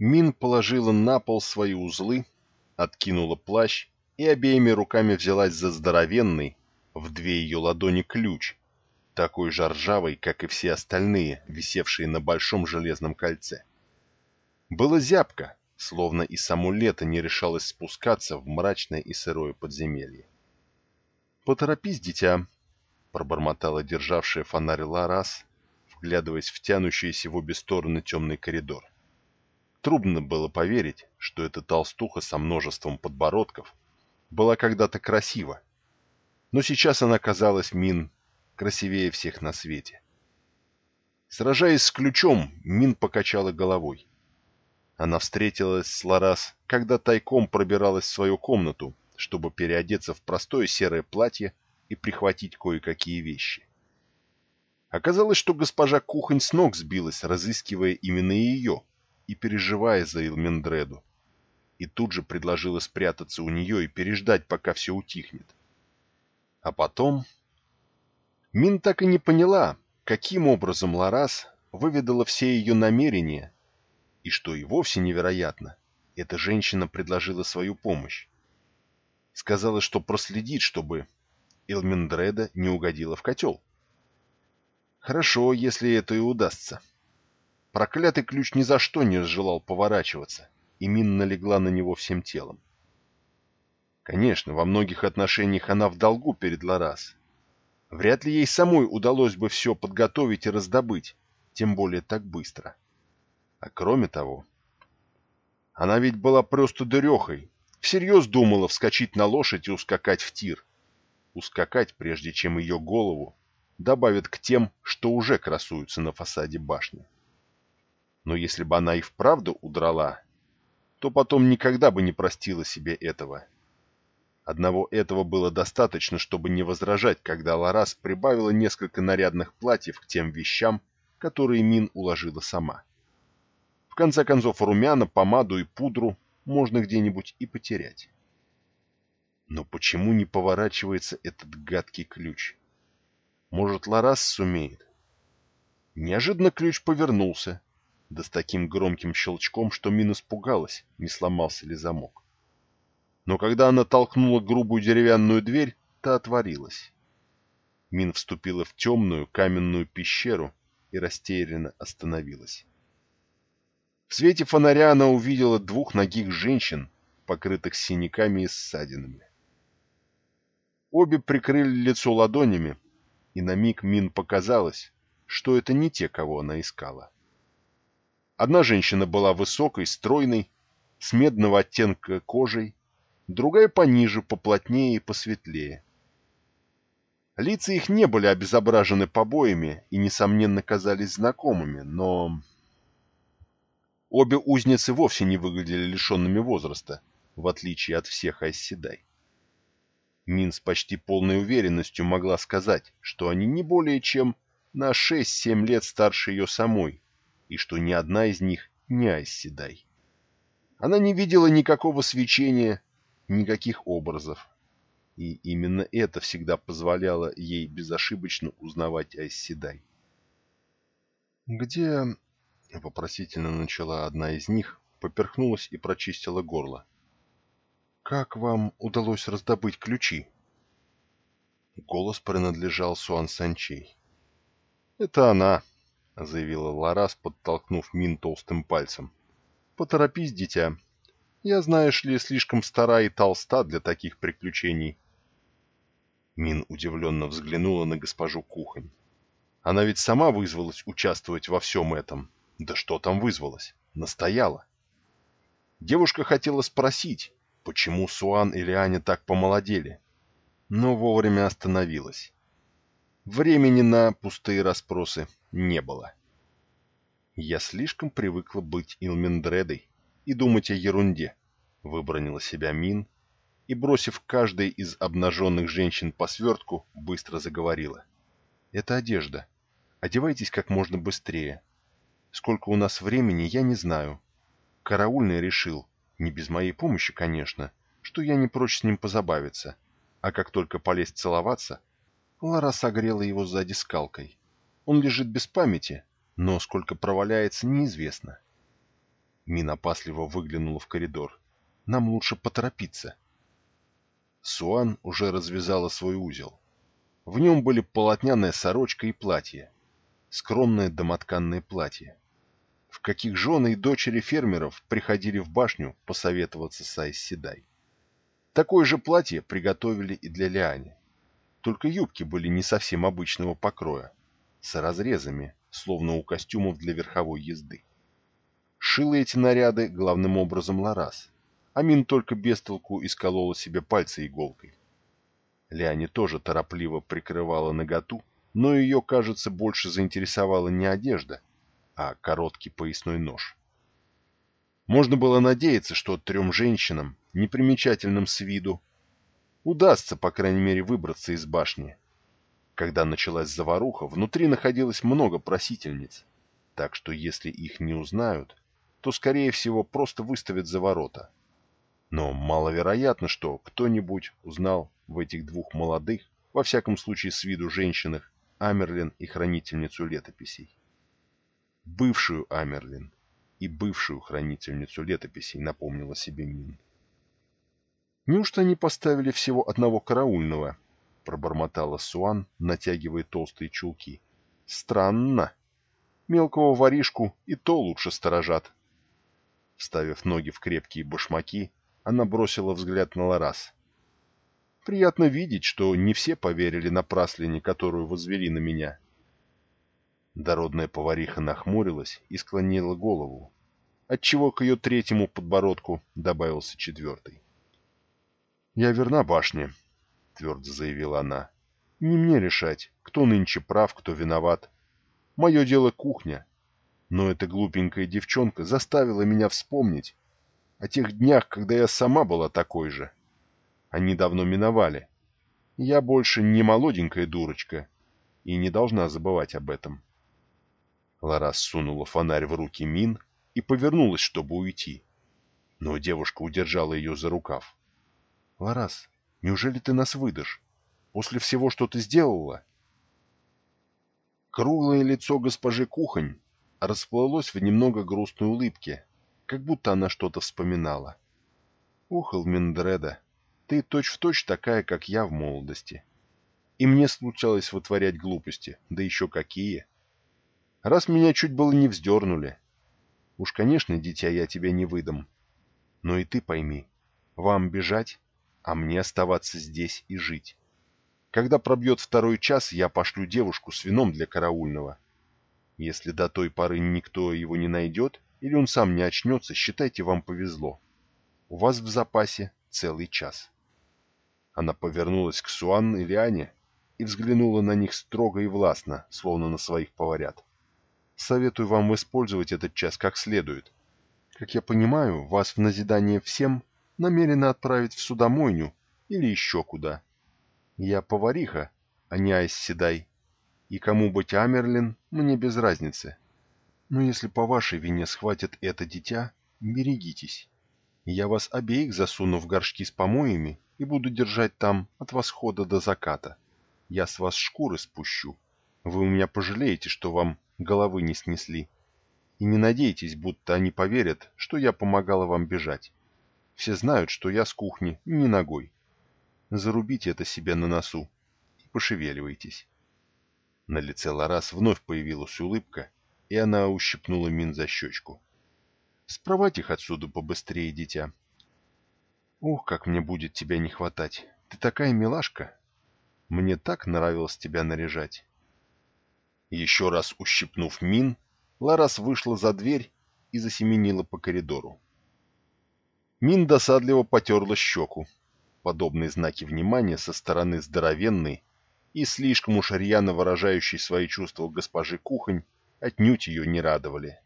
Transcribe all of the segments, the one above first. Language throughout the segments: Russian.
Мин положила на пол свои узлы, откинула плащ и обеими руками взялась за здоровенный, в две ее ладони ключ, такой же ржавый, как и все остальные, висевшие на большом железном кольце. Было зябко, словно и само лето не решалось спускаться в мрачное и сырое подземелье. «Поторопись, дитя», — пробормотала державшая фонарь Ларас, вглядываясь в тянущийся в обе стороны темный коридор. Трудно было поверить, что эта толстуха со множеством подбородков была когда-то красива, но сейчас она казалась Мин красивее всех на свете. Сражаясь с ключом, Мин покачала головой. Она встретилась с Ларас, когда тайком пробиралась в свою комнату, чтобы переодеться в простое серое платье и прихватить кое-какие вещи. Оказалось, что госпожа Кухонь с ног сбилась, разыскивая именно ее и переживая за Илмендреду. И тут же предложила спрятаться у нее и переждать, пока все утихнет. А потом... Мин так и не поняла, каким образом Ларас выведала все ее намерения, и что и вовсе невероятно, эта женщина предложила свою помощь. Сказала, что проследит, чтобы Элмендреда не угодила в котел. Хорошо, если это и удастся. Проклятый ключ ни за что не желал поворачиваться, и Мин налегла на него всем телом. Конечно, во многих отношениях она в долгу перед Ларас. Вряд ли ей самой удалось бы все подготовить и раздобыть, тем более так быстро. А кроме того, она ведь была просто дырехой, всерьез думала вскочить на лошадь и ускакать в тир. Ускакать, прежде чем ее голову добавят к тем, что уже красуются на фасаде башни. Но если бы она и вправду удрала, то потом никогда бы не простила себе этого. Одного этого было достаточно, чтобы не возражать, когда Ларас прибавила несколько нарядных платьев к тем вещам, которые Мин уложила сама. В конце концов, румяна, помаду и пудру можно где-нибудь и потерять. Но почему не поворачивается этот гадкий ключ? Может, Ларас сумеет? Неожиданно ключ повернулся, да с таким громким щелчком, что Мин испугалась, не сломался ли замок. Но когда она толкнула грубую деревянную дверь, та отворилась. Мин вступила в темную каменную пещеру и растерянно остановилась. В свете фонаря она увидела двух ногих женщин, покрытых синяками и ссадинами. Обе прикрыли лицо ладонями, и на миг Мин показалось, что это не те, кого она искала. Одна женщина была высокой, стройной, с медного оттенка кожей, другая пониже, поплотнее и посветлее. Лица их не были обезображены побоями и, несомненно, казались знакомыми, но... Обе узницы вовсе не выглядели лишенными возраста, в отличие от всех Айсседай. Мин с почти полной уверенностью могла сказать, что они не более чем на 6-7 лет старше ее самой, и что ни одна из них не Айсседай. Она не видела никакого свечения, никаких образов, и именно это всегда позволяло ей безошибочно узнавать Айсседай. «Где...» — вопросительно начала одна из них, поперхнулась и прочистила горло. «Как вам удалось раздобыть ключи?» Голос принадлежал Суан Санчей. «Это она», — заявила Ларас, подтолкнув Мин толстым пальцем. «Поторопись, дитя. Я, знаешь ли, слишком стара и толста для таких приключений». Мин удивленно взглянула на госпожу Кухонь. Она ведь сама вызвалась участвовать во всем этом. Да что там вызвалась? Настояла. Девушка хотела спросить, почему Суан или Аня так помолодели, но вовремя остановилась. Времени на пустые расспросы не было. Я слишком привыкла быть Илмендредой и думать о ерунде, выбронила себя Мин и, бросив каждой из обнаженных женщин по свертку, быстро заговорила. «Это одежда. Одевайтесь как можно быстрее. Сколько у нас времени, я не знаю. Караульный решил, не без моей помощи, конечно, что я не прочь с ним позабавиться. А как только полезть целоваться, Лара согрела его сзади скалкой. Он лежит без памяти, но сколько проваляется, неизвестно. Мин опасливо выглянула в коридор. «Нам лучше поторопиться». Суан уже развязала свой узел. В нем были полотняная сорочка и платье. Скромное домотканное платье. В каких жены и дочери фермеров приходили в башню посоветоваться с Айс Седай. Такое же платье приготовили и для Лиани. Только юбки были не совсем обычного покроя, с разрезами, словно у костюмов для верховой езды. Шила эти наряды главным образом Ларас. Амин только без толку исколола себе пальцы иголкой. Ляни тоже торопливо прикрывала наготу, но ее, кажется, больше заинтересовала не одежда, а короткий поясной нож. Можно было надеяться, что трем женщинам, непримечательным с виду, удастся, по крайней мере, выбраться из башни. Когда началась заваруха, внутри находилось много просительниц, так что если их не узнают, то, скорее всего, просто выставят за ворота. Но маловероятно, что кто-нибудь узнал в этих двух молодых, во всяком случае с виду женщинах, Амерлин и хранительницу летописей. Бывшую Амерлин и бывшую хранительницу летописей, напомнила себе Мин. «Неужто они поставили всего одного караульного?» — пробормотала Суан, натягивая толстые чулки. «Странно. Мелкого воришку и то лучше сторожат». Вставив ноги в крепкие башмаки, она бросила взгляд на Ларас. «Приятно видеть, что не все поверили на праслине, которую возвели на меня». Дородная повариха нахмурилась и склонила голову, отчего к ее третьему подбородку добавился четвертый. «Я верна башне», — твердо заявила она. «Не мне решать, кто нынче прав, кто виноват. Мое дело кухня. Но эта глупенькая девчонка заставила меня вспомнить, о тех днях, когда я сама была такой же. Они давно миновали. Я больше не молоденькая дурочка и не должна забывать об этом. Ларас сунула фонарь в руки Мин и повернулась, чтобы уйти. Но девушка удержала ее за рукав. — Ларас, неужели ты нас выдашь? После всего, что ты сделала? Круглое лицо госпожи Кухонь расплылось в немного грустной улыбке, как будто она что-то вспоминала. «Ух, Элминдреда, ты точь-в-точь точь такая, как я в молодости. И мне случалось вытворять глупости, да еще какие. Раз меня чуть было не вздернули. Уж, конечно, дитя, я тебя не выдам. Но и ты пойми, вам бежать, а мне оставаться здесь и жить. Когда пробьет второй час, я пошлю девушку с вином для караульного. Если до той поры никто его не найдет, или он сам не очнется, считайте, вам повезло. У вас в запасе целый час. Она повернулась к Суан и Лиане и взглянула на них строго и властно, словно на своих поварят. Советую вам использовать этот час как следует. Как я понимаю, вас в назидание всем намерено отправить в судомойню или еще куда. Я повариха, а не Айс Седай. И кому быть Амерлин, мне без разницы. Но если по вашей вине схватят это дитя, берегитесь. Я вас обеих засуну в горшки с помоями и буду держать там от восхода до заката. Я с вас шкуры спущу. Вы у меня пожалеете, что вам головы не снесли. И не надейтесь, будто они поверят, что я помогала вам бежать. Все знают, что я с кухни не ногой. Зарубите это себе на носу и пошевеливайтесь. На лице Ларас вновь появилась улыбка, и она ущипнула Мин за щечку. «Спровать их отсюда побыстрее, дитя». «Ух, как мне будет тебя не хватать! Ты такая милашка! Мне так нравилось тебя наряжать!» Еще раз ущипнув Мин, Ларас вышла за дверь и засеменила по коридору. Мин досадливо потерла щеку. Подобные знаки внимания со стороны здоровенной и слишком уж рьяно выражающей свои чувства госпожи Кухонь отнюдь ее не радовали.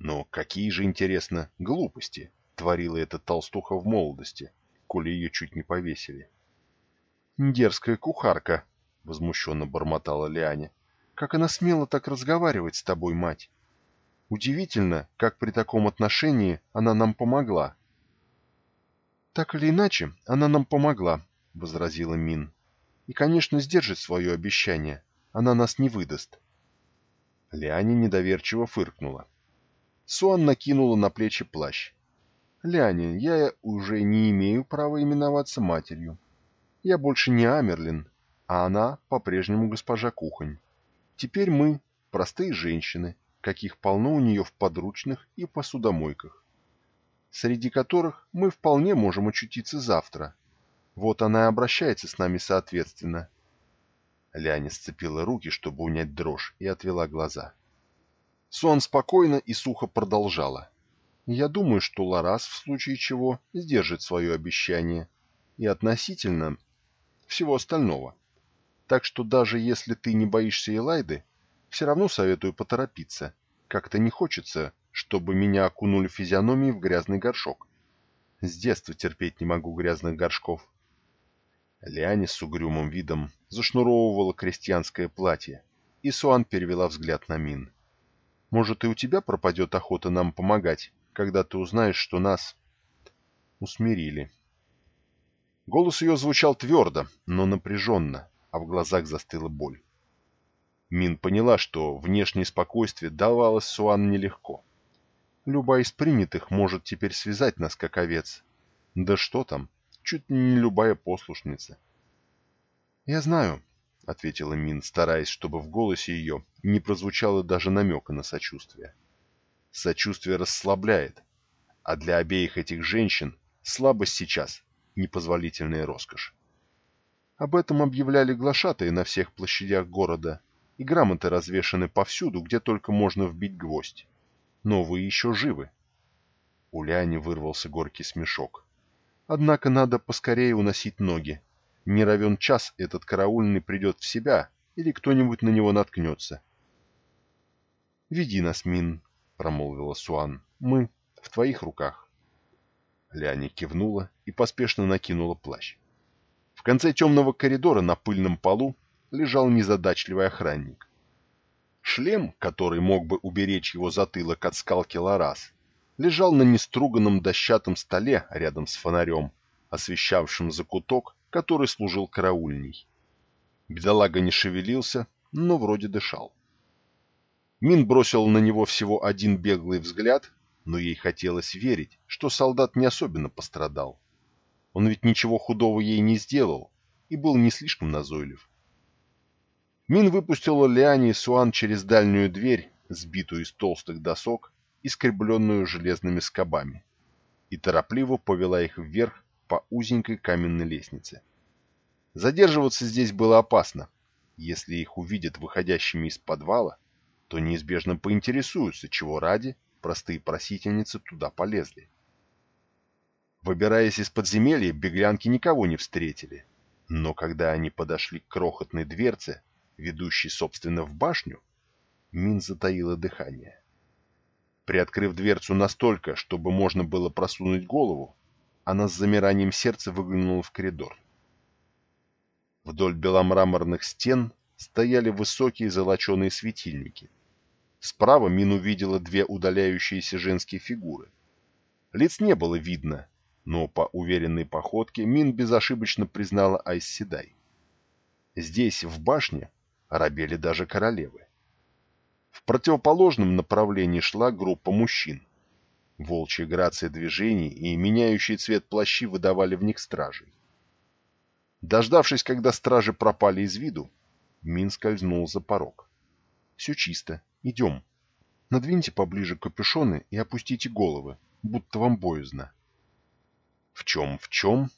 Но какие же, интересно, глупости творила эта толстуха в молодости, коли ее чуть не повесили. «Дерзкая кухарка!» — возмущенно бормотала Лиане. «Как она смела так разговаривать с тобой, мать? Удивительно, как при таком отношении она нам помогла». «Так или иначе, она нам помогла», — возразила Мин. «И, конечно, сдержит свое обещание. Она нас не выдаст. Лиане недоверчиво фыркнула. Суан накинула на плечи плащ. «Ляня, я уже не имею права именоваться матерью. Я больше не Амерлин, а она по-прежнему госпожа Кухонь. Теперь мы простые женщины, каких полно у нее в подручных и посудомойках, среди которых мы вполне можем очутиться завтра. Вот она и обращается с нами соответственно». Ляня сцепила руки, чтобы унять дрожь, и отвела глаза. Сон спокойно и сухо продолжала. «Я думаю, что Ларас, в случае чего, сдержит свое обещание. И относительно всего остального. Так что даже если ты не боишься Элайды, все равно советую поторопиться. Как-то не хочется, чтобы меня окунули физиономией в грязный горшок. С детства терпеть не могу грязных горшков». Лиане с угрюмым видом зашнуровывала крестьянское платье, и Суан перевела взгляд на Мин. «Может, и у тебя пропадет охота нам помогать, когда ты узнаешь, что нас усмирили?» Голос ее звучал твердо, но напряженно, а в глазах застыла боль. Мин поняла, что внешнее спокойствие давалось Суан нелегко. Любая из принятых может теперь связать нас, как овец. Да что там, чуть не любая послушница. «Я знаю», — ответила Мин, стараясь, чтобы в голосе ее не прозвучало даже намека на сочувствие. Сочувствие расслабляет, а для обеих этих женщин слабость сейчас — непозволительная роскошь. Об этом объявляли глашатые на всех площадях города, и грамоты развешаны повсюду, где только можно вбить гвоздь. Но вы еще живы. У Ляни вырвался горький смешок. Однако надо поскорее уносить ноги. Не равен час этот караульный придет в себя, или кто-нибудь на него наткнется. «Веди нас, Мин», — промолвила Суан. «Мы в твоих руках». Ляни кивнула и поспешно накинула плащ. В конце темного коридора на пыльном полу лежал незадачливый охранник. Шлем, который мог бы уберечь его затылок от скалки Ларас, лежал на неструганном дощатом столе рядом с фонарем, освещавшим закуток, который служил караульней. Бедолага не шевелился, но вроде дышал. Мин бросил на него всего один беглый взгляд, но ей хотелось верить, что солдат не особенно пострадал. Он ведь ничего худого ей не сделал и был не слишком назойлив. Мин выпустила Лиане и Суан через дальнюю дверь, сбитую из толстых досок, искребленную железными скобами, и торопливо повела их вверх по узенькой каменной лестнице. Задерживаться здесь было опасно. Если их увидят выходящими из подвала, то неизбежно поинтересуются, чего ради простые просительницы туда полезли. Выбираясь из подземелья, беглянки никого не встретили. Но когда они подошли к крохотной дверце, ведущей, собственно, в башню, Мин затаила дыхание. Приоткрыв дверцу настолько, чтобы можно было просунуть голову, она с замиранием сердца выглянула в коридор. Вдоль беломраморных стен стояли высокие золоченые светильники. Справа Мин увидела две удаляющиеся женские фигуры. Лиц не было видно, но по уверенной походке Мин безошибочно признала Айсседай. Здесь, в башне, рабели даже королевы. В противоположном направлении шла группа мужчин. Волчья грация движений и меняющий цвет плащи выдавали в них стражей. Дождавшись, когда стражи пропали из виду, Мин скользнул за порог. «Все чисто. Идем. Надвиньте поближе капюшоны и опустите головы, будто вам боязно». В чем, в чем?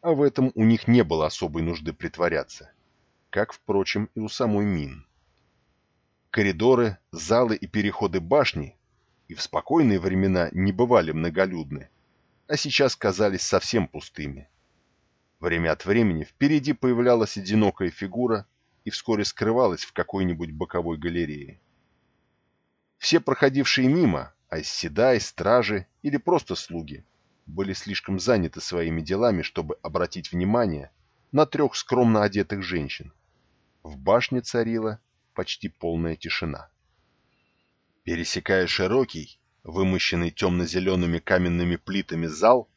А в этом у них не было особой нужды притворяться. Как, впрочем, и у самой Мин. Коридоры, залы и переходы башни и в спокойные времена не бывали многолюдны, а сейчас казались совсем пустыми. Время от времени впереди появлялась одинокая фигура и вскоре скрывалась в какой-нибудь боковой галерее. Все проходившие мимо, айсседай, стражи или просто слуги, были слишком заняты своими делами, чтобы обратить внимание на трех скромно одетых женщин. В башне царила почти полная тишина. Пересекая широкий, вымощенный темно-зелеными каменными плитами зал,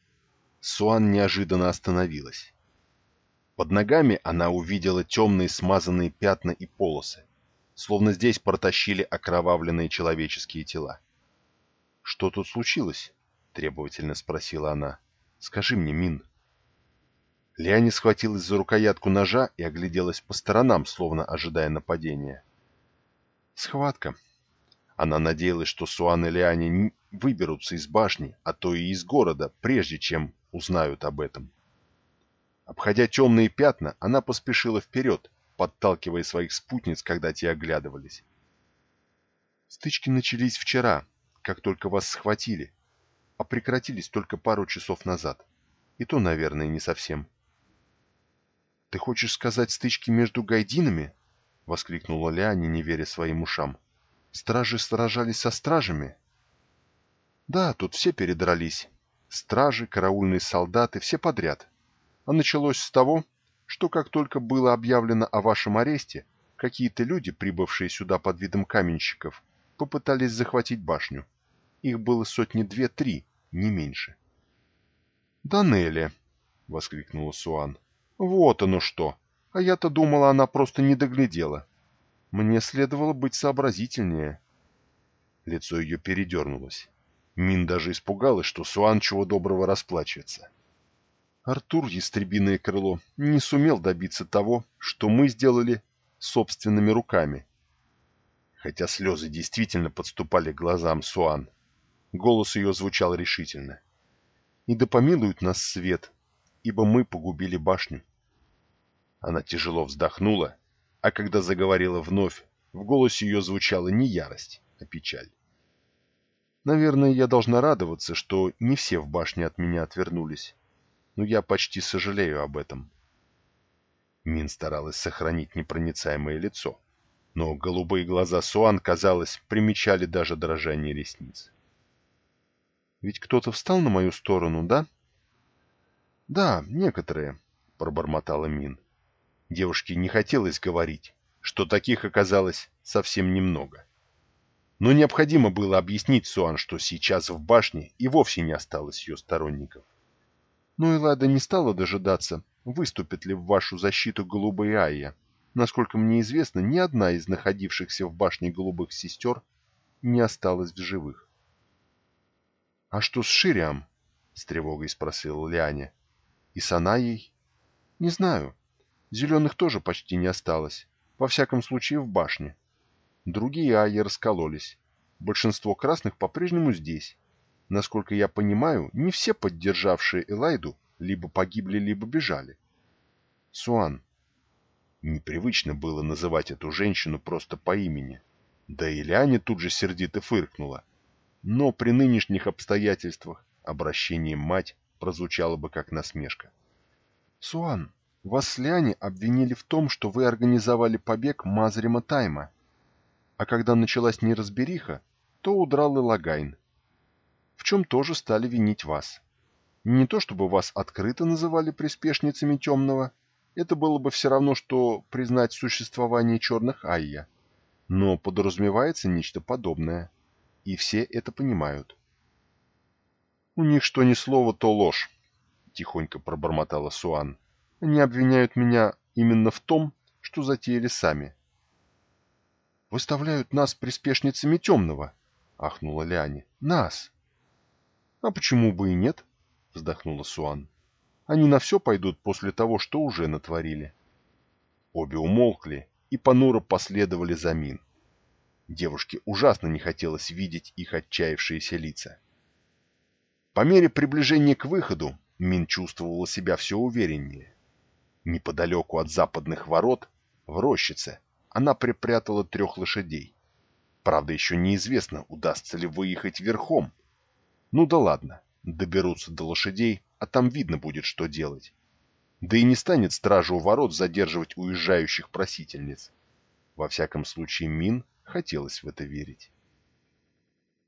Суан неожиданно остановилась. Под ногами она увидела темные смазанные пятна и полосы, словно здесь протащили окровавленные человеческие тела. «Что тут случилось?» — требовательно спросила она. «Скажи мне, Мин». Лиане схватилась за рукоятку ножа и огляделась по сторонам, словно ожидая нападения. Схватка. Она надеялась, что Суан и Лиане выберутся из башни, а то и из города, прежде чем узнают об этом. Обходя темные пятна, она поспешила вперед, подталкивая своих спутниц, когда те оглядывались. Стычки начались вчера, как только вас схватили, а прекратились только пару часов назад. И то, наверное, не совсем. «Ты хочешь сказать стычки между гайдинами?» — воскликнула Ляни, не веря своим ушам. «Стражи сражались со стражами?» «Да, тут все передрались. Стражи, караульные солдаты, все подряд. А началось с того, что как только было объявлено о вашем аресте, какие-то люди, прибывшие сюда под видом каменщиков, попытались захватить башню. Их было сотни две-три, не меньше. «Данелли!» — воскликнула Суан. Вот оно что. А я-то думала, она просто не доглядела. Мне следовало быть сообразительнее. Лицо ее передернулось. Мин даже испугалась, что Суан чего доброго расплачется. Артур, ястребиное крыло, не сумел добиться того, что мы сделали собственными руками. Хотя слезы действительно подступали к глазам Суан. Голос ее звучал решительно. «И да помилует нас свет, ибо мы погубили башню. Она тяжело вздохнула, а когда заговорила вновь, в голосе ее звучала не ярость, а печаль. Наверное, я должна радоваться, что не все в башне от меня отвернулись, но я почти сожалею об этом. Мин старалась сохранить непроницаемое лицо, но голубые глаза Суан, казалось, примечали даже дрожание ресниц. «Ведь кто-то встал на мою сторону, да?» «Да, некоторые», — пробормотала Мин. Девушке не хотелось говорить, что таких оказалось совсем немного. Но необходимо было объяснить Суан, что сейчас в башне и вовсе не осталось ее сторонников. Но Элайда не стала дожидаться, выступит ли в вашу защиту голубая Айя. Насколько мне известно, ни одна из находившихся в башне голубых сестер не осталась в живых. — А что с Шириам? — с тревогой спросила Лиане. И с Анаей? Не знаю. Зеленых тоже почти не осталось. Во всяком случае, в башне. Другие аи раскололись. Большинство красных по-прежнему здесь. Насколько я понимаю, не все поддержавшие Элайду либо погибли, либо бежали. Суан. Непривычно было называть эту женщину просто по имени. Да и Лиане тут же сердито фыркнула. Но при нынешних обстоятельствах обращение «мать» прозвучало бы как насмешка. «Суан, вас с Лиане обвинили в том, что вы организовали побег Мазрима Тайма. А когда началась неразбериха, то удрал и Логайн. В чем тоже стали винить вас. Не то чтобы вас открыто называли приспешницами темного, это было бы все равно, что признать существование черных Айя. Но подразумевается нечто подобное. И все это понимают. «У них что ни слово, то ложь», — тихонько пробормотала Суан. «Они обвиняют меня именно в том, что затеяли сами». «Выставляют нас приспешницами темного», — ахнула Ляне. «Нас!» «А почему бы и нет?» — вздохнула Суан. «Они на все пойдут после того, что уже натворили». Обе умолкли и понуро последовали за Мин. Девушке ужасно не хотелось видеть их отчаявшиеся лица. По мере приближения к выходу Мин чувствовала себя все увереннее. Неподалеку от западных ворот, в рощице, она припрятала трех лошадей. Правда, еще неизвестно, удастся ли выехать верхом. Ну да ладно, доберутся до лошадей, а там видно будет, что делать. Да и не станет стража у ворот задерживать уезжающих просительниц. Во всяком случае, Мин хотелось в это верить.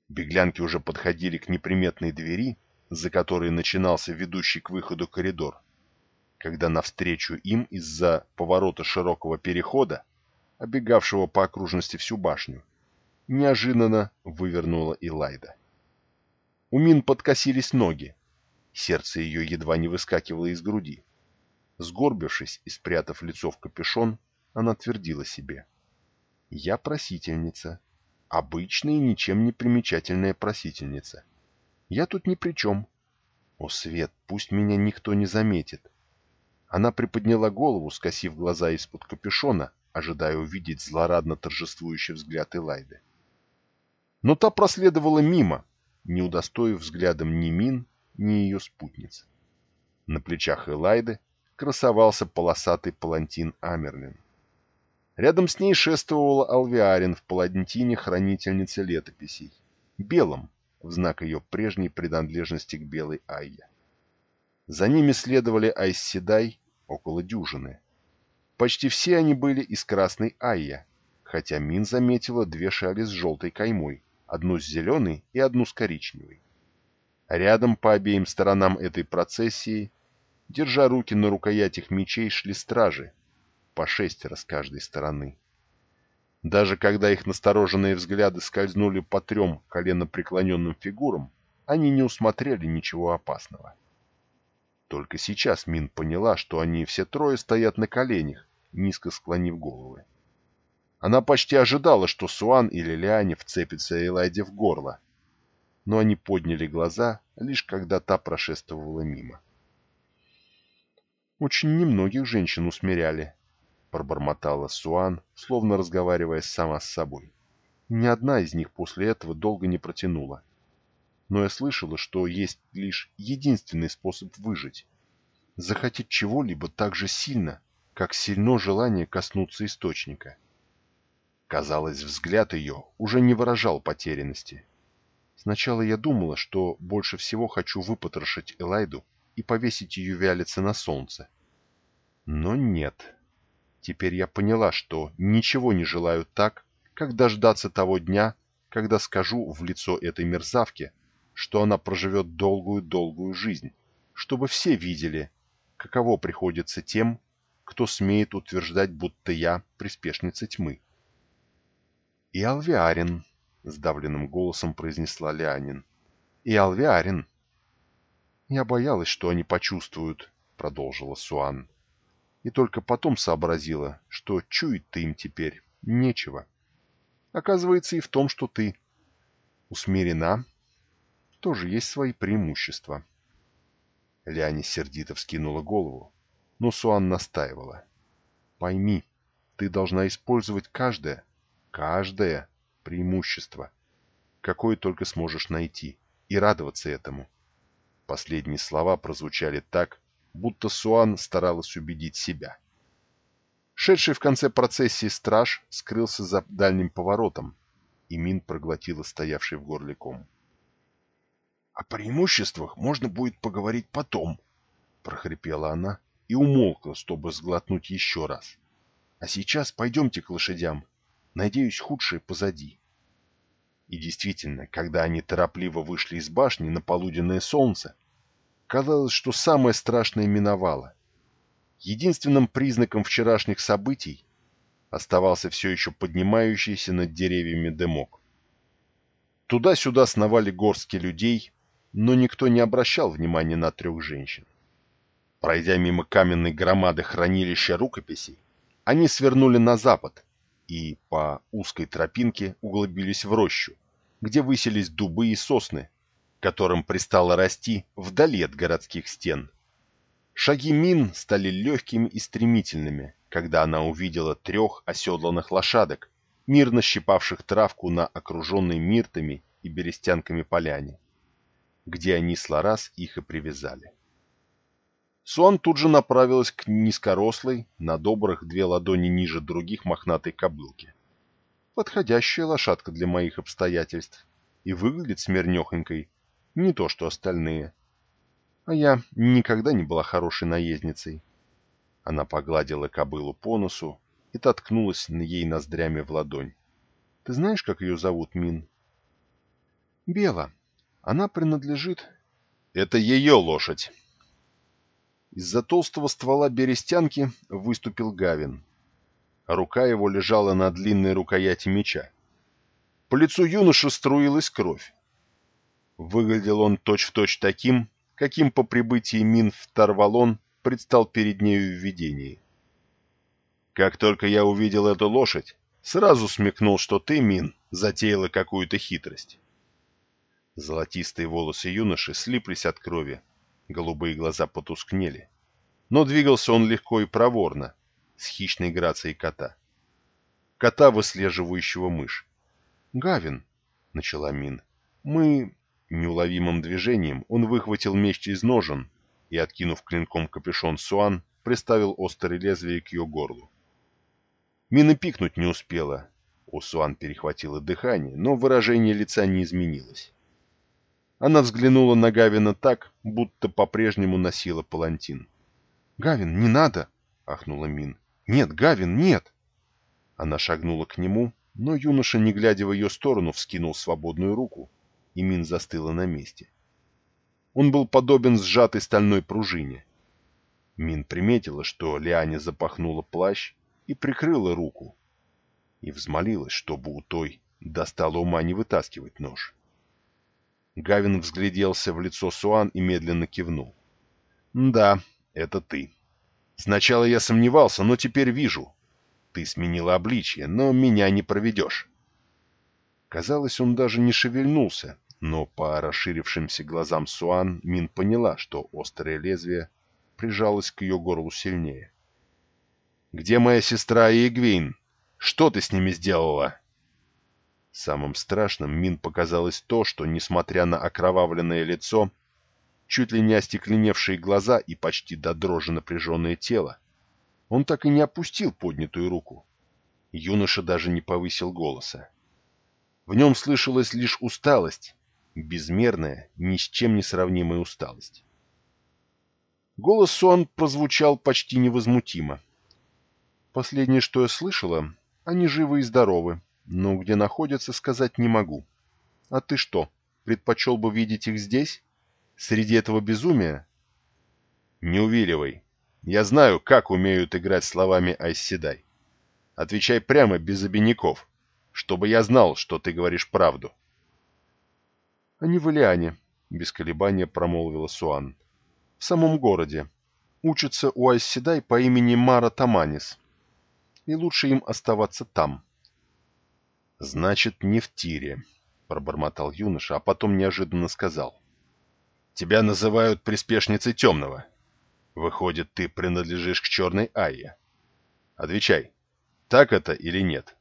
Беглянки уже подходили к неприметной двери, за которой начинался ведущий к выходу коридор, когда навстречу им из-за поворота широкого перехода, обегавшего по окружности всю башню, неожиданно вывернула Илайда. У Мин подкосились ноги, сердце ее едва не выскакивало из груди. Сгорбившись и спрятав лицо в капюшон, она твердила себе. «Я просительница, Обычная ничем не примечательная просительница. Я тут ни при чем. О, Свет, пусть меня никто не заметит. Она приподняла голову, скосив глаза из-под капюшона, ожидая увидеть злорадно торжествующий взгляд Элайды. Но та проследовала мимо, не удостоив взглядом ни Мин, ни ее спутниц. На плечах Элайды красовался полосатый палантин Амерлин. Рядом с ней шествовала Алвиарин в палантине хранительницы летописей, белом, в знак ее прежней принадлежности к белой Айе. За ними следовали Айсседай, около дюжины. Почти все они были из красной Айя, хотя Мин заметила две шали с желтой каймой, одну с зеленой и одну с коричневой. Рядом по обеим сторонам этой процессии, держа руки на рукоятях мечей, шли стражи, по шестеро с каждой стороны. Даже когда их настороженные взгляды скользнули по трем коленопреклоненным фигурам, они не усмотрели ничего опасного. Только сейчас Мин поняла, что они все трое стоят на коленях, низко склонив головы. Она почти ожидала, что Суан или Лиане вцепится Элайде в горло, но они подняли глаза, лишь когда та прошествовала мимо. «Очень немногих женщин усмиряли», — пробормотала Суан, словно разговаривая сама с собой. «Ни одна из них после этого долго не протянула. Но я слышала, что есть лишь единственный способ выжить. Захотеть чего-либо так же сильно, как сильно желание коснуться источника». Казалось, взгляд ее уже не выражал потерянности. Сначала я думала, что больше всего хочу выпотрошить Элайду и повесить ее вялиться на солнце. Но нет. Теперь я поняла, что ничего не желаю так, как дождаться того дня, когда скажу в лицо этой мерзавке, что она проживет долгую-долгую жизнь, чтобы все видели, каково приходится тем, кто смеет утверждать, будто я приспешница тьмы. И Алвиарин, — сдавленным голосом произнесла Леонин. И Алвиарин. Я боялась, что они почувствуют, — продолжила Суан и только потом сообразила, что чует-то им теперь нечего. Оказывается и в том, что ты усмирена, тоже есть свои преимущества. Ляни сердито вскинула голову, но Суан настаивала. Пойми, ты должна использовать каждое, каждое преимущество, какое только сможешь найти, и радоваться этому. Последние слова прозвучали так, будто Суан старалась убедить себя. Шедший в конце процессии страж скрылся за дальним поворотом, и Мин проглотила стоявший в горле ком. — О преимуществах можно будет поговорить потом, — прохрипела она и умолкла, чтобы сглотнуть еще раз. — А сейчас пойдемте к лошадям. Надеюсь, худшее позади. И действительно, когда они торопливо вышли из башни на полуденное солнце, Казалось, что самое страшное миновало. Единственным признаком вчерашних событий оставался все еще поднимающийся над деревьями дымок. Туда-сюда сновали горстки людей, но никто не обращал внимания на трех женщин. Пройдя мимо каменной громады хранилища рукописей, они свернули на запад и по узкой тропинке углубились в рощу, где высились дубы и сосны, которым пристало расти вдали от городских стен. Шаги Мин стали легкими и стремительными, когда она увидела трех оседланных лошадок, мирно щипавших травку на окруженной миртами и берестянками поляне, где они с Ларас их и привязали. Суан тут же направилась к низкорослой, на добрых две ладони ниже других мохнатой кобылке. Подходящая лошадка для моих обстоятельств и выглядит смирнехонькой, не то что остальные. А я никогда не была хорошей наездницей. Она погладила кобылу по носу и тоткнулась ей ноздрями в ладонь. Ты знаешь, как ее зовут, Мин? Бела. Она принадлежит... Это ее лошадь. Из-за толстого ствола берестянки выступил Гавин. Рука его лежала на длинной рукояти меча. По лицу юноши струилась кровь. Выглядел он точь-в-точь точь таким, каким по прибытии Мин в Тарвалон предстал перед нею в видении. Как только я увидел эту лошадь, сразу смекнул, что ты, Мин, затеяла какую-то хитрость. Золотистые волосы юноши слиплись от крови, голубые глаза потускнели. Но двигался он легко и проворно, с хищной грацией кота. Кота, выслеживающего мышь. «Гавин», — начала Мин, — «мы...» Неуловимым движением он выхватил меч из ножен и, откинув клинком капюшон Суан, приставил острое лезвие к ее горлу. Мина пикнуть не успела. У Суан перехватило дыхание, но выражение лица не изменилось. Она взглянула на Гавина так, будто по-прежнему носила палантин. «Гавин, не надо!» — ахнула Мин. «Нет, Гавин, нет!» Она шагнула к нему, но юноша, не глядя в ее сторону, вскинул свободную руку, и Мин застыла на месте. Он был подобен сжатой стальной пружине. Мин приметила, что Лиане запахнула плащ и прикрыла руку, и взмолилась, чтобы у той достало ума не вытаскивать нож. Гавин взгляделся в лицо Суан и медленно кивнул. «Да, это ты. Сначала я сомневался, но теперь вижу. Ты сменила обличье, но меня не проведешь». Казалось, он даже не шевельнулся, но по расширившимся глазам Суан Мин поняла, что острое лезвие прижалось к ее горлу сильнее. «Где моя сестра и Эгвейн? Что ты с ними сделала?» Самым страшным Мин показалось то, что, несмотря на окровавленное лицо, чуть ли не остекленевшие глаза и почти до дрожи напряженное тело, он так и не опустил поднятую руку. Юноша даже не повысил голоса. В нем слышалась лишь усталость, безмерная, ни с чем не сравнимая усталость. Голос Суан прозвучал почти невозмутимо. «Последнее, что я слышала, они живы и здоровы, но где находятся, сказать не могу. А ты что, предпочел бы видеть их здесь? Среди этого безумия? Не увиливай. Я знаю, как умеют играть словами Айсседай. Отвечай прямо, без обиняков, чтобы я знал, что ты говоришь правду. Они в Илиане, без колебания промолвила Суан. В самом городе. Учатся у Айсседай по имени Мара Таманис. И лучше им оставаться там. «Значит, не в тире», — пробормотал юноша, а потом неожиданно сказал. «Тебя называют приспешницей темного. Выходит, ты принадлежишь к черной Айе. Отвечай, так это или нет?»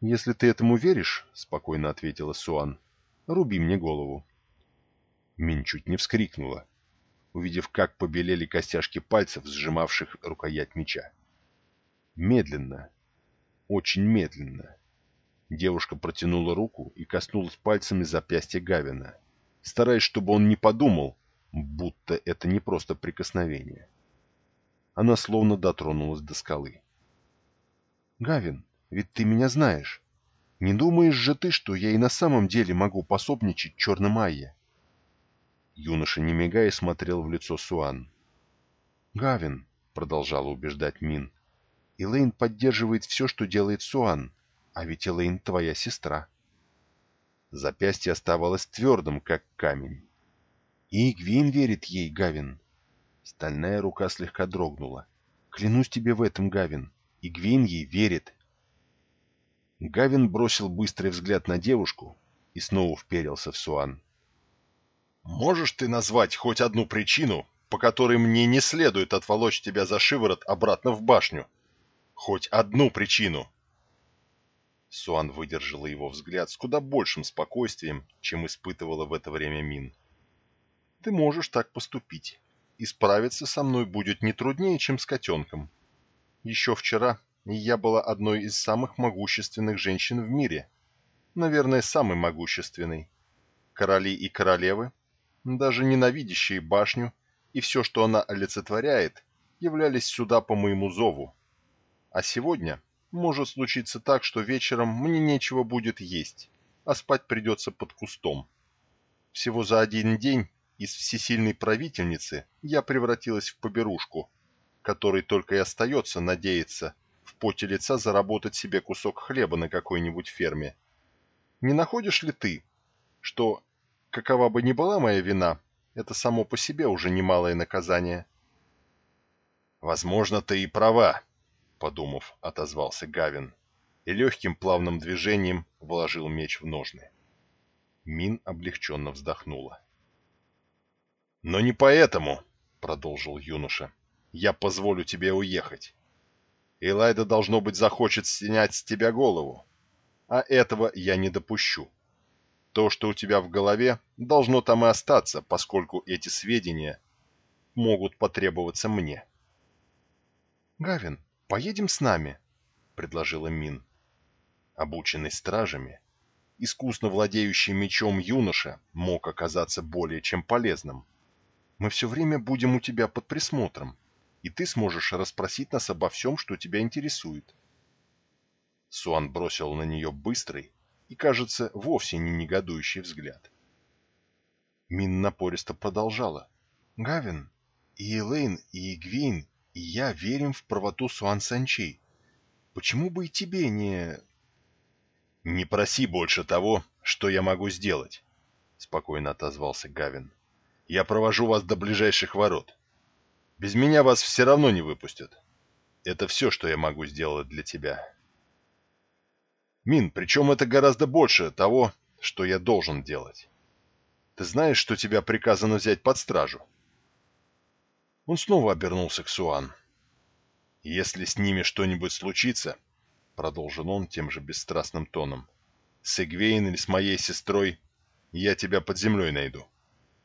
«Если ты этому веришь», — спокойно ответила Суан, — «руби мне голову». Мин чуть не вскрикнула, увидев, как побелели костяшки пальцев, сжимавших рукоять меча. Медленно, очень медленно Девушка протянула руку и коснулась пальцами запястья Гавина, стараясь, чтобы он не подумал, будто это не просто прикосновение. Она словно дотронулась до скалы. «Гавин, ведь ты меня знаешь. Не думаешь же ты, что я и на самом деле могу пособничать черным Айе?» Юноша, не мигая, смотрел в лицо Суан. «Гавин», — продолжала убеждать Мин, — «Элейн поддерживает все, что делает Суан, а ведь Элэйн твоя сестра. Запястье оставалось твердым, как камень. И Игвин верит ей, Гавин. Стальная рука слегка дрогнула. Клянусь тебе в этом, Гавин. Игвин ей верит. Гавин бросил быстрый взгляд на девушку и снова вперился в Суан. «Можешь ты назвать хоть одну причину, по которой мне не следует отволочь тебя за шиворот обратно в башню? Хоть одну причину!» Суан выдержала его взгляд с куда большим спокойствием, чем испытывала в это время Мин. «Ты можешь так поступить. И справиться со мной будет не труднее, чем с котенком. Еще вчера я была одной из самых могущественных женщин в мире. Наверное, самой могущественной. Короли и королевы, даже ненавидящие башню и все, что она олицетворяет, являлись сюда по моему зову. А сегодня может случиться так, что вечером мне нечего будет есть, а спать придется под кустом. Всего за один день из всесильной правительницы я превратилась в поберушку, которой только и остается надеяться в поте лица заработать себе кусок хлеба на какой-нибудь ферме. Не находишь ли ты, что, какова бы ни была моя вина, это само по себе уже немалое наказание? Возможно, ты и права, подумав, отозвался Гавин. и легким плавным движением вложил меч в ножны. Мин облегченно вздохнула. «Но не поэтому», — продолжил юноша, — «я позволю тебе уехать. Элайда, должно быть, захочет снять с тебя голову, а этого я не допущу. То, что у тебя в голове, должно там и остаться, поскольку эти сведения могут потребоваться мне». «Гавин, поедем с нами», — предложила Мин. Обученный стражами, искусно владеющий мечом юноша мог оказаться более чем полезным. Мы все время будем у тебя под присмотром, и ты сможешь расспросить нас обо всем, что тебя интересует. Суан бросил на нее быстрый и, кажется, вовсе не негодующий взгляд. Мин напористо продолжала. «Гавин, и Элейн, и Игвейн, и я верим в правоту Суан Санчей. Почему бы и тебе не...» «Не проси больше того, что я могу сделать», — спокойно отозвался Гавин. «Я провожу вас до ближайших ворот. Без меня вас все равно не выпустят. Это все, что я могу сделать для тебя». «Мин, причем это гораздо больше того, что я должен делать. Ты знаешь, что тебя приказано взять под стражу?» Он снова обернулся к Суан. «Если с ними что-нибудь случится, — продолжил он тем же бесстрастным тоном, — с Эгвейн или с моей сестрой, я тебя под землей найду.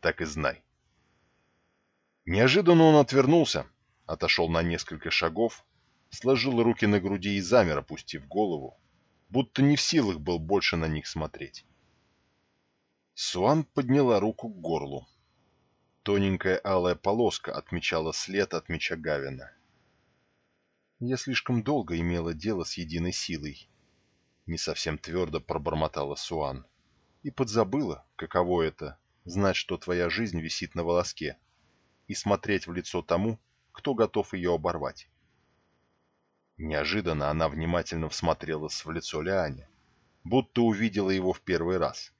Так и знай». Неожиданно он отвернулся, отошел на несколько шагов, сложил руки на груди и замер, опустив голову, будто не в силах был больше на них смотреть. Суан подняла руку к горлу. Тоненькая алая полоска отмечала след от меча Гавина. «Я слишком долго имела дело с единой силой», — не совсем твердо пробормотала Суан, «и подзабыла, каково это — знать, что твоя жизнь висит на волоске, и смотреть в лицо тому, кто готов ее оборвать». Неожиданно она внимательно всмотрелась в лицо Лиане, будто увидела его в первый раз,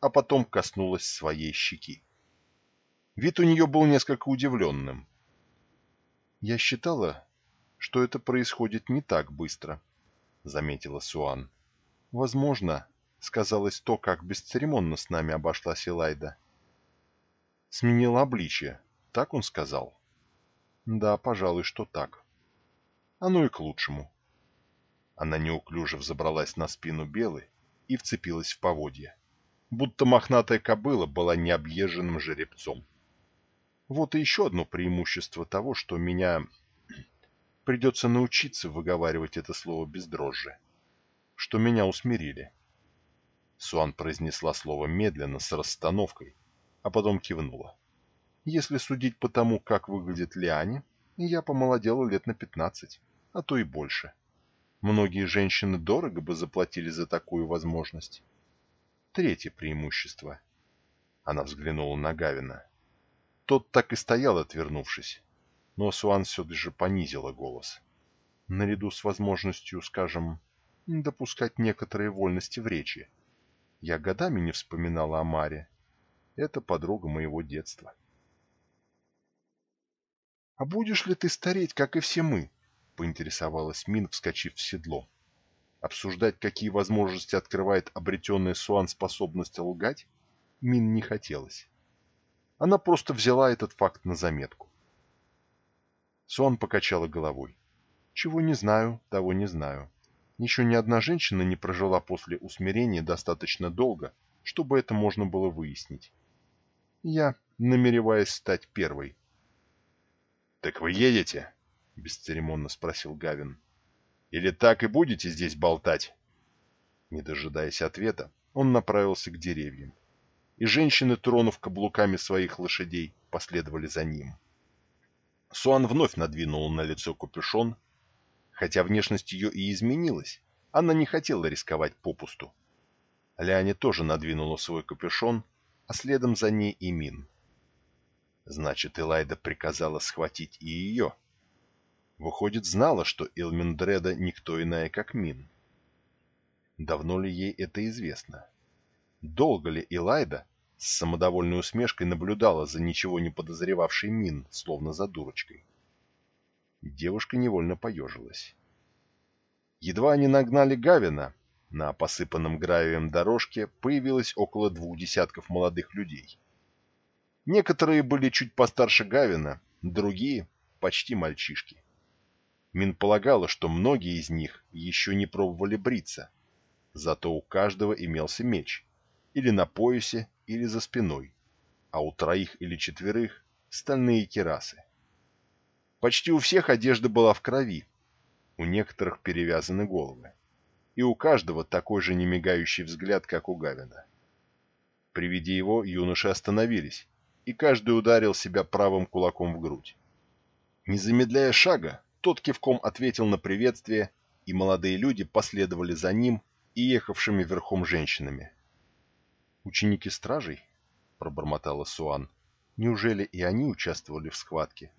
а потом коснулась своей щеки. Вид у нее был несколько удивленным. «Я считала, что это происходит не так быстро», — заметила Суан. «Возможно, сказалось то, как бесцеремонно с нами обошлась Элайда». «Сменила обличие», — так он сказал. «Да, пожалуй, что так. Оно и к лучшему». Она неуклюже взобралась на спину Белы и вцепилась в поводья, будто мохнатая кобыла была необъезженным жеребцом. Вот и еще одно преимущество того, что меня придется научиться выговаривать это слово без дрожжи. Что меня усмирили. Суан произнесла слово медленно, с расстановкой, а потом кивнула. Если судить по тому, как выглядит Лиане, я помолодела лет на пятнадцать, а то и больше. Многие женщины дорого бы заплатили за такую возможность. Третье преимущество. Она взглянула на Гавина. Тот так и стоял, отвернувшись. Но Суан все же понизила голос. Наряду с возможностью, скажем, допускать некоторые вольности в речи. Я годами не вспоминала о Маре. Это подруга моего детства. «А будешь ли ты стареть, как и все мы?» — поинтересовалась Мин, вскочив в седло. Обсуждать, какие возможности открывает обретенная Суан способность лгать, Мин не хотелось. Она просто взяла этот факт на заметку. Сон покачала головой. Чего не знаю, того не знаю. Еще ни одна женщина не прожила после усмирения достаточно долго, чтобы это можно было выяснить. Я намереваюсь стать первой. «Так вы едете?» — бесцеремонно спросил Гавин. «Или так и будете здесь болтать?» Не дожидаясь ответа, он направился к деревьям и женщины, тронув каблуками своих лошадей, последовали за ним. Суан вновь надвинула на лицо капюшон, хотя внешность ее и изменилась, она не хотела рисковать попусту. Ляне тоже надвинула свой капюшон, а следом за ней и Мин. Значит, Элайда приказала схватить и ее. Выходит, знала, что Элминдреда никто иная, как Мин. Давно ли ей это известно? Долго ли Элайда с самодовольной усмешкой наблюдала за ничего не подозревавшей Мин, словно за дурочкой? Девушка невольно поежилась. Едва они нагнали Гавина, на посыпанном гравием дорожке появилось около двух десятков молодых людей. Некоторые были чуть постарше Гавина, другие — почти мальчишки. Мин полагала, что многие из них еще не пробовали бриться, зато у каждого имелся меч, или на поясе, или за спиной, а у троих или четверых — стальные керасы. Почти у всех одежда была в крови, у некоторых перевязаны головы, и у каждого такой же немигающий взгляд, как у Гавина. При виде его юноши остановились, и каждый ударил себя правым кулаком в грудь. Не замедляя шага, тот кивком ответил на приветствие, и молодые люди последовали за ним и ехавшими верхом женщинами. «Ученики стражей?» — пробормотала Суан. «Неужели и они участвовали в схватке?»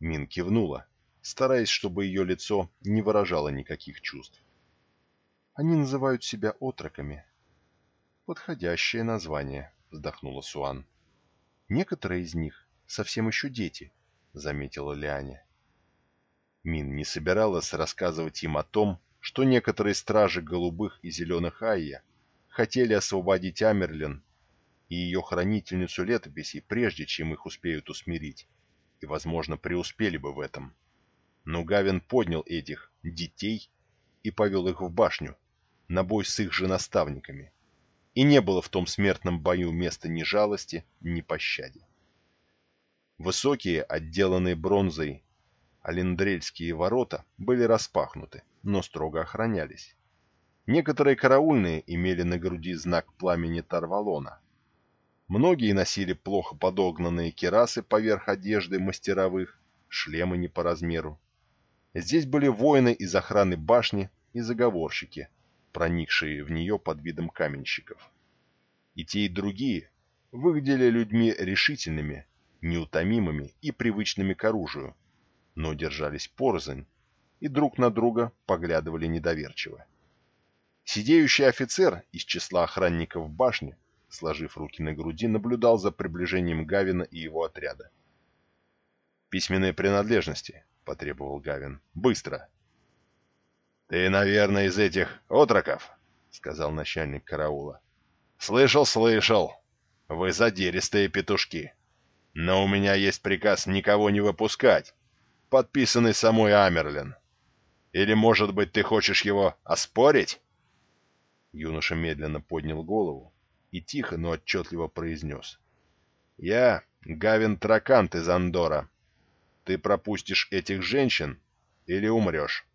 Мин кивнула, стараясь, чтобы ее лицо не выражало никаких чувств. «Они называют себя отроками». «Подходящее название», — вздохнула Суан. «Некоторые из них совсем еще дети», — заметила Лианя. Мин не собиралась рассказывать им о том, что некоторые стражи голубых и зеленых Айя хотели освободить Амерлин и ее хранительницу летописей, прежде чем их успеют усмирить, и, возможно, преуспели бы в этом. Но Гавин поднял этих «детей» и повел их в башню, на бой с их же наставниками. И не было в том смертном бою места ни жалости, ни пощаде. Высокие, отделанные бронзой, алиндрельские ворота были распахнуты, но строго охранялись. Некоторые караульные имели на груди знак пламени Тарвалона. Многие носили плохо подогнанные керасы поверх одежды мастеровых, шлемы не по размеру. Здесь были воины из охраны башни и заговорщики, проникшие в нее под видом каменщиков. И те, и другие выглядели людьми решительными, неутомимыми и привычными к оружию, но держались порознь и друг на друга поглядывали недоверчиво. Сидеющий офицер из числа охранников башни, сложив руки на груди, наблюдал за приближением Гавина и его отряда. «Письменные принадлежности», — потребовал Гавин. «Быстро!» «Ты, наверное, из этих отроков?» — сказал начальник караула. «Слышал, слышал. Вы задиристые петушки. Но у меня есть приказ никого не выпускать, подписанный самой Амерлин. Или, может быть, ты хочешь его оспорить?» Юноша медленно поднял голову и тихо, но отчетливо произнес. «Я Гавин Тракант из Андора. Ты пропустишь этих женщин или умрешь?»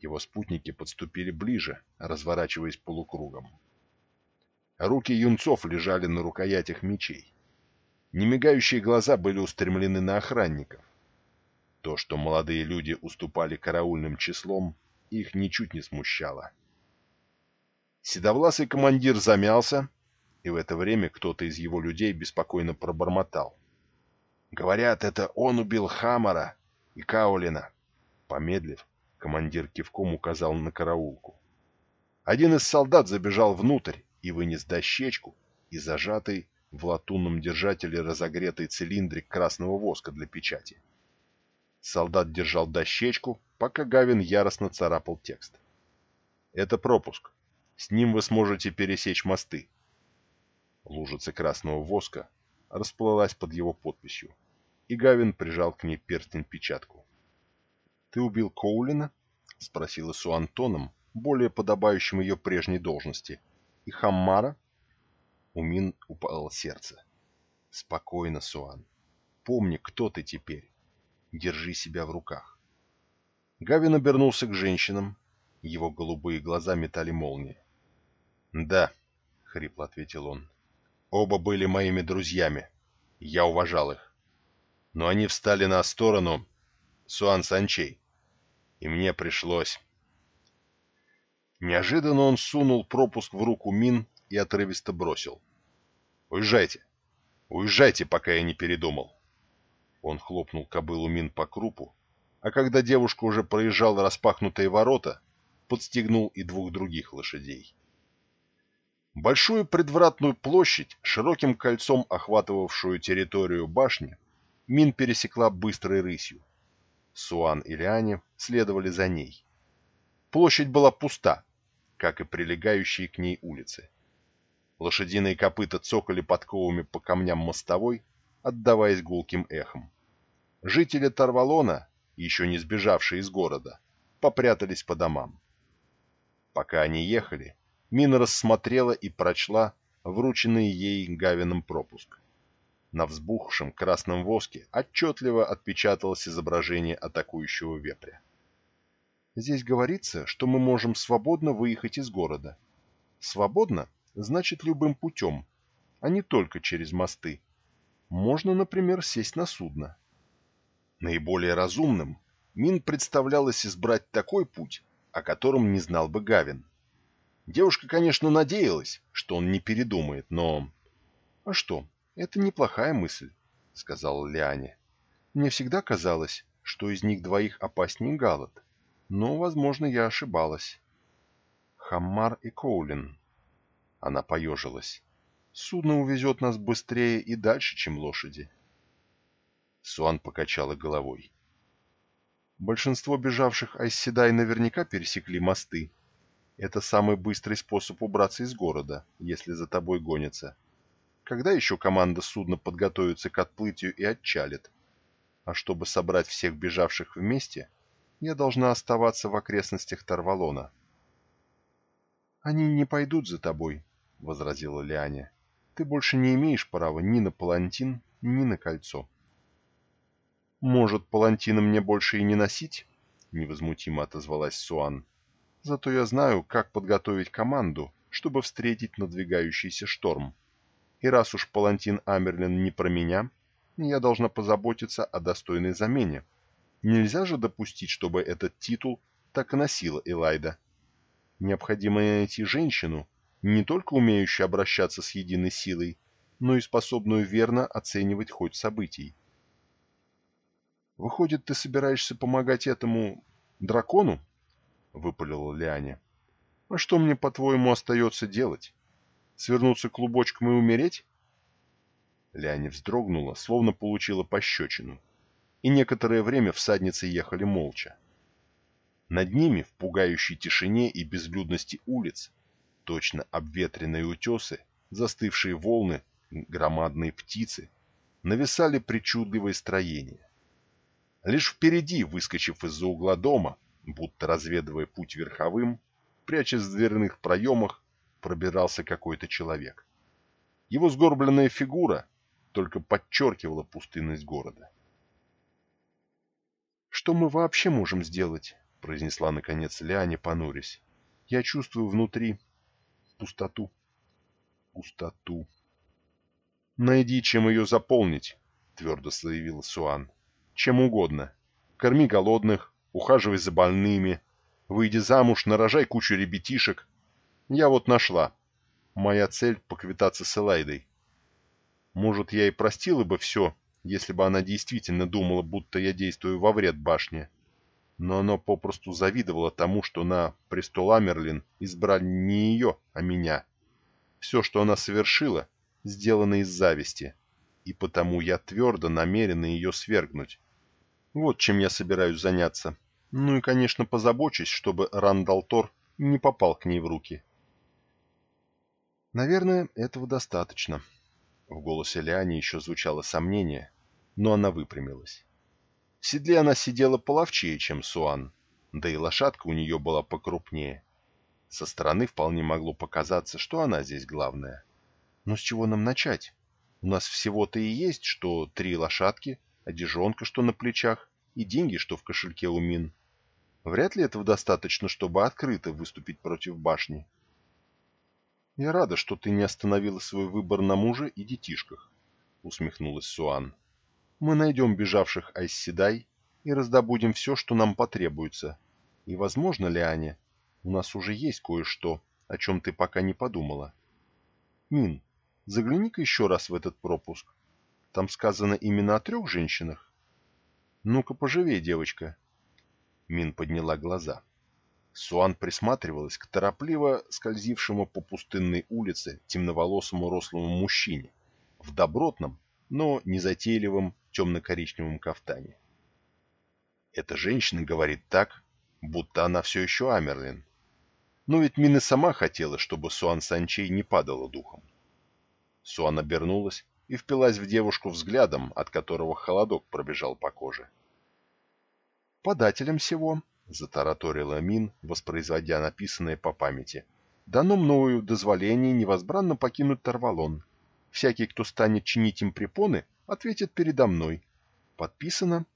Его спутники подступили ближе, разворачиваясь полукругом. Руки юнцов лежали на рукоятях мечей. Немигающие глаза были устремлены на охранников. То, что молодые люди уступали караульным числом, их ничуть не смущало. Седовласый командир замялся, и в это время кто-то из его людей беспокойно пробормотал. «Говорят, это он убил Хамара и Каулина». Помедлив, командир кивком указал на караулку. Один из солдат забежал внутрь и вынес дощечку и зажатый в латунном держателе разогретый цилиндрик красного воска для печати. Солдат держал дощечку, пока Гавин яростно царапал текст. «Это пропуск. С ним вы сможете пересечь мосты. Лужица красного воска расплылась под его подписью, и Гавин прижал к ней перстень-печатку. — Ты убил Коулина? — спросила Су Антоном, более подобающим ее прежней должности. — И Хаммара? У Мин упало сердце. — Спокойно, Суан. Помни, кто ты теперь. Держи себя в руках. Гавин обернулся к женщинам. Его голубые глаза метали молнии. «Да», — хрипло ответил он, — «оба были моими друзьями. Я уважал их. Но они встали на сторону Суан Санчей, и мне пришлось...» Неожиданно он сунул пропуск в руку Мин и отрывисто бросил. «Уезжайте! Уезжайте, пока я не передумал!» Он хлопнул кобылу Мин по крупу, а когда девушка уже проезжала распахнутые ворота, подстегнул и двух других лошадей. Большую предвратную площадь, широким кольцом охватывавшую территорию башни, Мин пересекла быстрой рысью. Суан и Лиане следовали за ней, Площадь была пуста, как и прилегающие к ней улицы. Лошадиные копыта цокали подковами по камням мостовой, отдаваясь гулким эхом. Жители Тарвалона, еще не сбежавшие из города, попрятались по домам. Пока они ехали, Мина рассмотрела и прочла врученный ей Гавином пропуск. На взбухшем красном воске отчетливо отпечаталось изображение атакующего вепря. Здесь говорится, что мы можем свободно выехать из города. Свободно значит любым путем, а не только через мосты. Можно, например, сесть на судно. Наиболее разумным Мин представлялось избрать такой путь, о котором не знал бы Гавин. Девушка, конечно, надеялась, что он не передумает, но... А что, это неплохая мысль, сказал Лиане. Мне всегда казалось, что из них двоих опаснее Галат, но, возможно, я ошибалась. Хаммар и Коулин. Она поежилась. Судно увезет нас быстрее и дальше, чем лошади. Суан покачала головой. Большинство бежавших Айсседай наверняка пересекли мосты. Это самый быстрый способ убраться из города, если за тобой гонятся. Когда еще команда судна подготовится к отплытию и отчалит? А чтобы собрать всех бежавших вместе, я должна оставаться в окрестностях Тарвалона. «Они не пойдут за тобой», — возразила Лиане. «Ты больше не имеешь права ни на палантин, ни на кольцо». «Может, палантина мне больше и не носить?» — невозмутимо отозвалась Суан. «Зато я знаю, как подготовить команду, чтобы встретить надвигающийся шторм. И раз уж палантин Амерлин не про меня, я должна позаботиться о достойной замене. Нельзя же допустить, чтобы этот титул так и носила Элайда. Необходимо найти женщину, не только умеющую обращаться с единой силой, но и способную верно оценивать ход событий. «Выходит, ты собираешься помогать этому... дракону?» — выпалила Лиане. «А что мне, по-твоему, остается делать? Свернуться клубочком и умереть?» Лиане вздрогнула, словно получила пощечину. И некоторое время всадницы ехали молча. Над ними, в пугающей тишине и безлюдности улиц, точно обветренные утесы, застывшие волны, громадные птицы, нависали причудливые строения. Лишь впереди, выскочив из-за угла дома, будто разведывая путь верховым, прячась в дверных проемах, пробирался какой-то человек. Его сгорбленная фигура только подчеркивала пустынность города. «Что мы вообще можем сделать?» — произнесла наконец Ляне, понурясь. «Я чувствую внутри пустоту. Пустоту». «Найди, чем ее заполнить», — твердо заявил Суан чем угодно. Корми голодных, ухаживай за больными, выйди замуж, нарожай кучу ребятишек. Я вот нашла. Моя цель — поквитаться с Элайдой. Может, я и простила бы все, если бы она действительно думала, будто я действую во вред башне. Но она попросту завидовала тому, что на престол Амерлин избрали не ее, а меня. Все, что она совершила, сделано из зависти, и потому я твердо намерена ее свергнуть. Вот чем я собираюсь заняться. Ну и, конечно, позабочусь, чтобы Рандалтор не попал к ней в руки. Наверное, этого достаточно. В голосе Лиани еще звучало сомнение, но она выпрямилась. В седле она сидела половчее, чем Суан, да и лошадка у нее была покрупнее. Со стороны вполне могло показаться, что она здесь главная. Но с чего нам начать? У нас всего-то и есть, что три лошадки, одежонка, что на плечах, и деньги, что в кошельке у Мин. Вряд ли этого достаточно, чтобы открыто выступить против башни. «Я рада, что ты не остановила свой выбор на муже и детишках», — усмехнулась Суан. «Мы найдем бежавших Айсседай и раздобудем все, что нам потребуется. И, возможно, Лиане, у нас уже есть кое-что, о чем ты пока не подумала. Мин, загляни-ка еще раз в этот пропуск. Там сказано именно о трех женщинах. Ну-ка поживей, девочка. Мин подняла глаза. Суан присматривалась к торопливо скользившему по пустынной улице темноволосому рослому мужчине в добротном, но незатейливом темно-коричневом кафтане. Эта женщина говорит так, будто она все еще Амерлин. Но ведь Мин и сама хотела, чтобы Суан Санчей не падала духом. Суан обернулась и впилась в девушку взглядом, от которого холодок пробежал по коже. «Подателем всего», — затараторила Мин, воспроизводя написанное по памяти, — «дано мною дозволение невозбранно покинуть Тарвалон. Всякий, кто станет чинить им препоны, ответит передо мной. Подписано».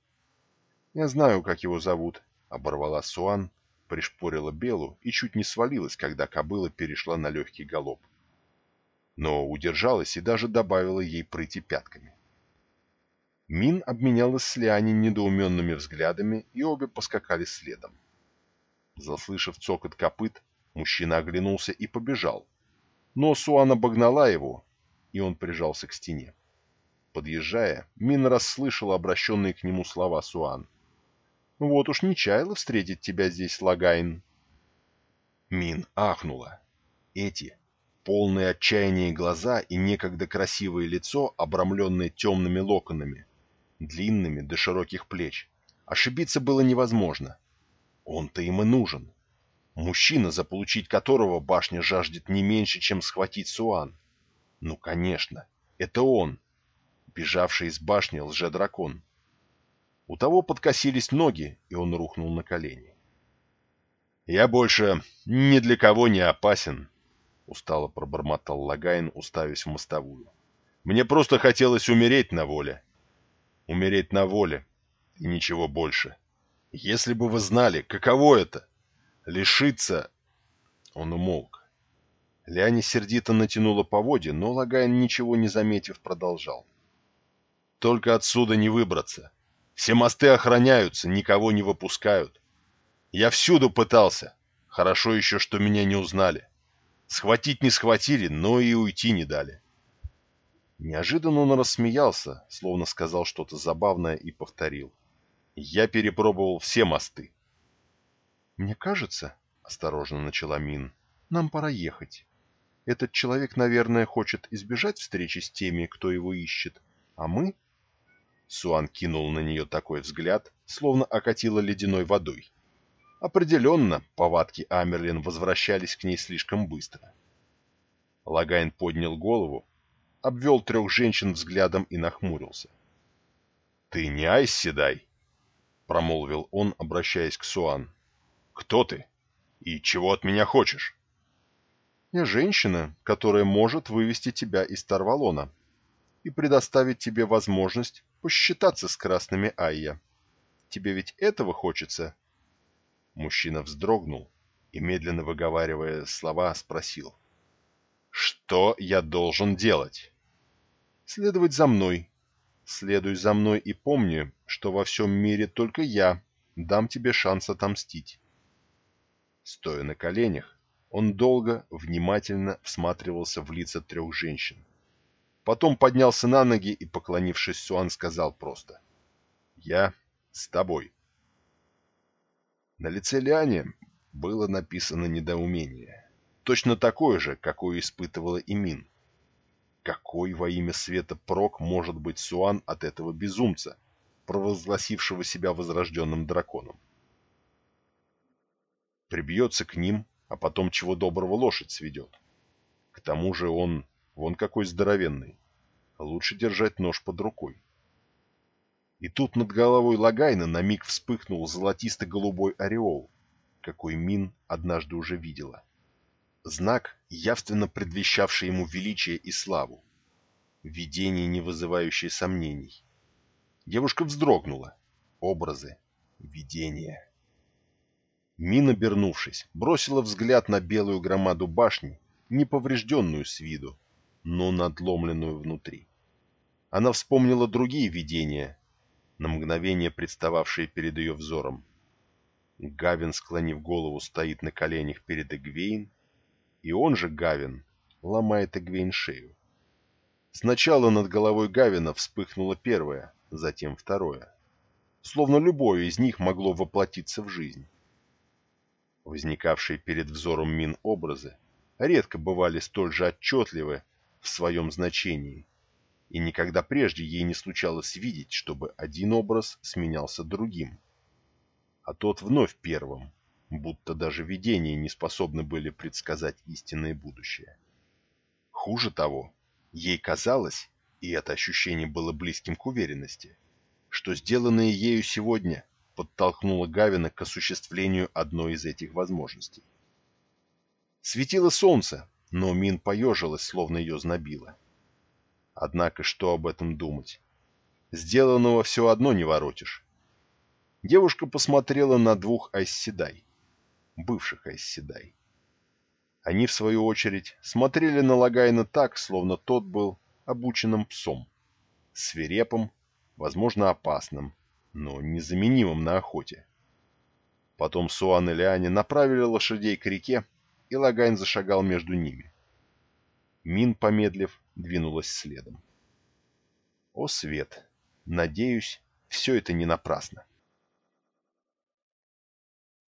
«Я знаю, как его зовут», — оборвала Суан, пришпорила Белу и чуть не свалилась, когда кобыла перешла на легкий галоп но удержалась и даже добавила ей прыти пятками. Мин обменялась с Лиани недоуменными взглядами, и обе поскакали следом. Заслышав цокот копыт, мужчина оглянулся и побежал. Но Суан обогнала его, и он прижался к стене. Подъезжая, Мин расслышал обращенные к нему слова Суан. «Вот уж не чаяла встретить тебя здесь, Логайн». Мин ахнула. Эти Полные отчаяния глаза и некогда красивое лицо, обрамленное темными локонами, длинными до широких плеч. Ошибиться было невозможно. Он-то им и нужен. Мужчина, заполучить которого башня жаждет не меньше, чем схватить Суан. Ну, конечно, это он, бежавший из башни лже-дракон. У того подкосились ноги, и он рухнул на колени. «Я больше ни для кого не опасен», — устало пробормотал Логайн, уставясь в мостовую. «Мне просто хотелось умереть на воле. Умереть на воле и ничего больше. Если бы вы знали, каково это — лишиться...» Он умолк. Лиане сердито натянула поводья, но Логайн, ничего не заметив, продолжал. «Только отсюда не выбраться. Все мосты охраняются, никого не выпускают. Я всюду пытался. Хорошо еще, что меня не узнали. Схватить не схватили, но и уйти не дали. Неожиданно он рассмеялся, словно сказал что-то забавное и повторил. Я перепробовал все мосты. «Мне кажется, — осторожно начала Мин, — нам пора ехать. Этот человек, наверное, хочет избежать встречи с теми, кто его ищет, а мы...» Суан кинула на нее такой взгляд, словно окатила ледяной водой. Определенно, повадки Амерлин возвращались к ней слишком быстро. Логайн поднял голову, обвел трех женщин взглядом и нахмурился. «Ты не Айсседай?» — промолвил он, обращаясь к Суан. «Кто ты? И чего от меня хочешь?» «Я женщина, которая может вывести тебя из Тарвалона и предоставить тебе возможность посчитаться с красными Айя. Тебе ведь этого хочется?» Мужчина вздрогнул и, медленно выговаривая слова, спросил. «Что я должен делать?» «Следовать за мной. Следуй за мной и помни, что во всем мире только я дам тебе шанс отомстить». Стоя на коленях, он долго, внимательно всматривался в лица трех женщин. Потом поднялся на ноги и, поклонившись Суан, сказал просто «Я с тобой». На лице Лиане было написано недоумение. Точно такое же, какое испытывала и Мин. Какой во имя света прок может быть Суан от этого безумца, провозгласившего себя возрожденным драконом? Прибьется к ним, а потом чего доброго лошадь сведет. К тому же он, вон какой здоровенный. Лучше держать нож под рукой. И тут над головой Логайна на миг вспыхнул золотисто-голубой ореол, какой Мин однажды уже видела. Знак, явственно предвещавший ему величие и славу. Видение, не вызывающее сомнений. Девушка вздрогнула. Образы. Видение. Мин, обернувшись, бросила взгляд на белую громаду башни, не поврежденную с виду, но надломленную внутри. Она вспомнила другие видения, на мгновение представавшие перед ее взором. Гавин, склонив голову, стоит на коленях перед Эгвейн, и он же, Гавин, ломает Эгвейн шею. Сначала над головой Гавина вспыхнуло первое, затем второе. Словно любое из них могло воплотиться в жизнь. Возникавшие перед взором Мин образы редко бывали столь же отчетливы в своем значении и никогда прежде ей не случалось видеть, чтобы один образ сменялся другим. а тот вновь первым, будто даже видения не способны были предсказать истинное будущее. Хуже того, ей казалось, и это ощущение было близким к уверенности, что сделанное ею сегодня подтолкнуло Гавина к осуществлению одной из этих возможностей. Светило солнце, но Мин поежилась, словно ее знобило. Однако что об этом думать? Сделанного все одно не воротишь. Девушка посмотрела на двух Айз Седай, бывших Айз Седай. Они, в свою очередь, смотрели на Логайна так, словно тот был обученным псом, свирепым, возможно, опасным, но незаменимым на охоте. Потом Суан и Лиане направили лошадей к реке, и Логайн зашагал между ними. Мин, помедлив, двинулась следом. О, свет! Надеюсь, все это не напрасно.